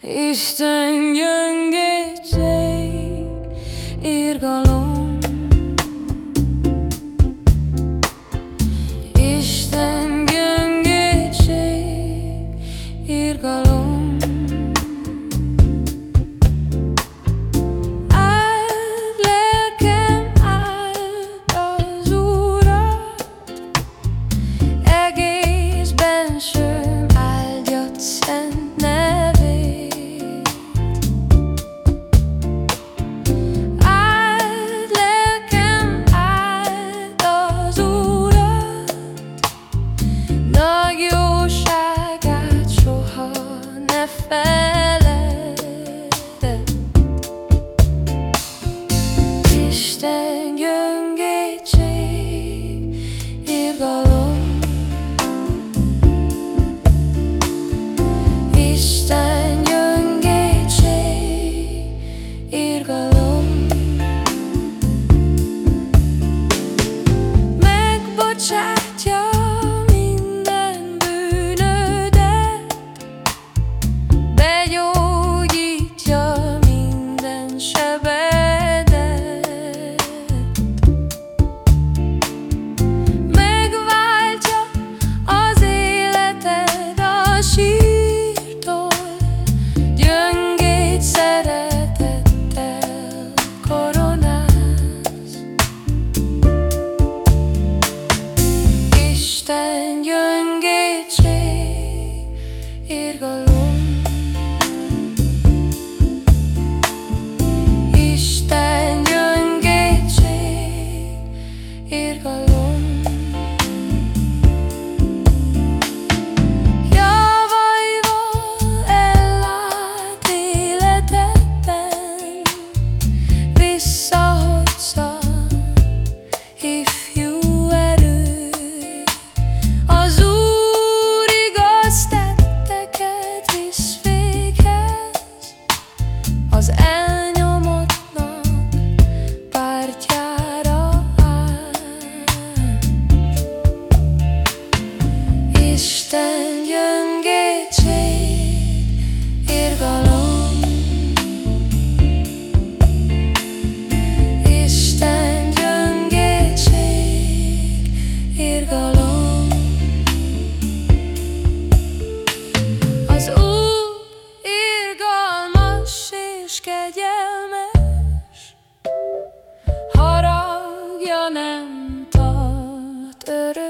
Isten gyöngétség, irgalom. ir irgalom Az Úr irgalmas és kegyelmes Haragja nem tart örök